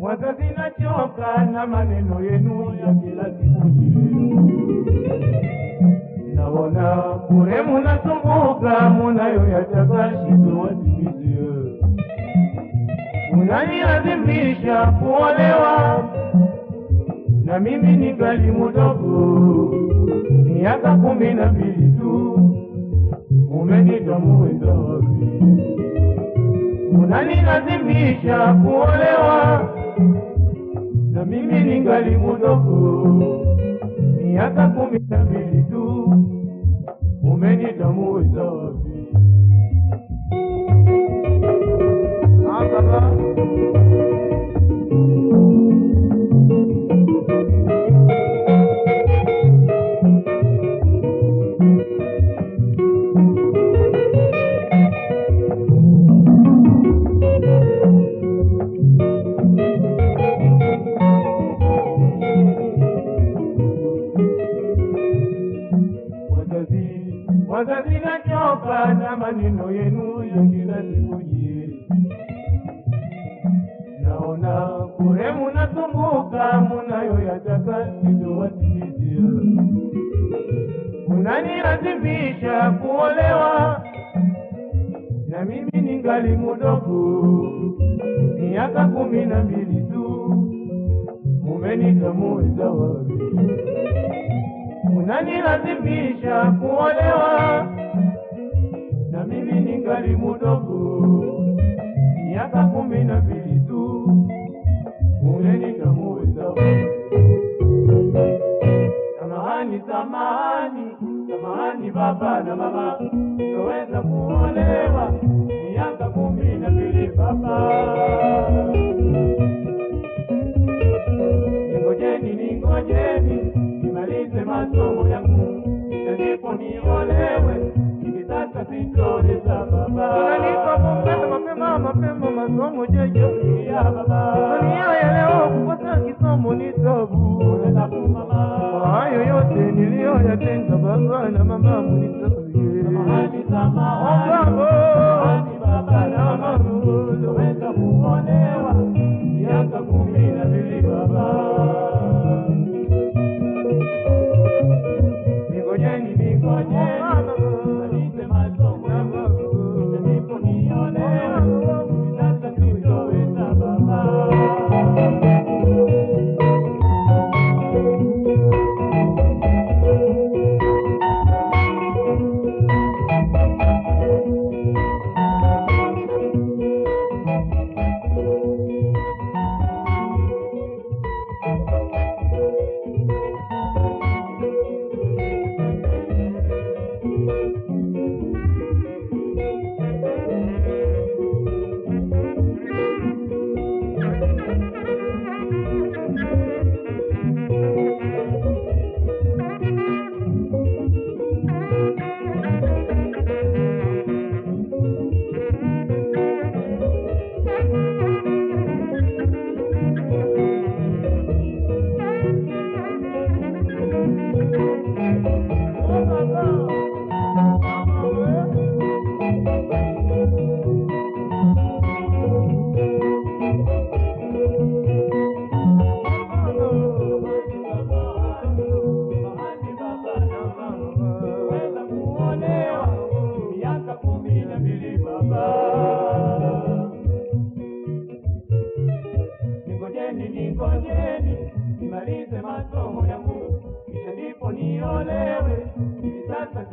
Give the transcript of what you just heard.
Wazazi, nachoka na maneno yenu ya kila siku. Naona bure munasumbuka munayoyataka shindo watimizie. Munanilazimisha kuolewa na mimi ningali mdogo, miaka kumi na mbili tu, umenita muweza unanilazimisha kuolewa. Na mimi ningali mdogo, miaka kumi na mbili tu, umenita muweza na maneno yenu ya kila siku nyie. Naona kure munasumbuka munayoyataka sitowatimizia. Munanilazimisha kuolewa na mimi ningali mudogo, miaka kumi na mbili tu, mumenita muweza wapi? Munanilazimisha kuolewa na mimi ningali mudogo, miaka kumi na mbili tu, unenitamuweza. Samahani, samahani, samahani baba na mama, sitoweza kuolewa. Miaka kumi na mbili baba. Ningojeni, ningojeni ṣèjọ sí àbàbà. Oníyàn yẹlẹ òkú pọ́tàn kí sàn mo ní sọ́ọ̀bù. Ọ̀rẹ́ ta fún màmá. Ọ̀hán yóò yóò tẹ̀ nílé ọ̀yọ́ tẹ̀ ń jọ̀bọ̀ ń rọ̀ ẹ̀ náà màmá mo ní sọ́ọ̀bù yé. Màmá mi sàmá ọ̀ Malewe, Jesus, I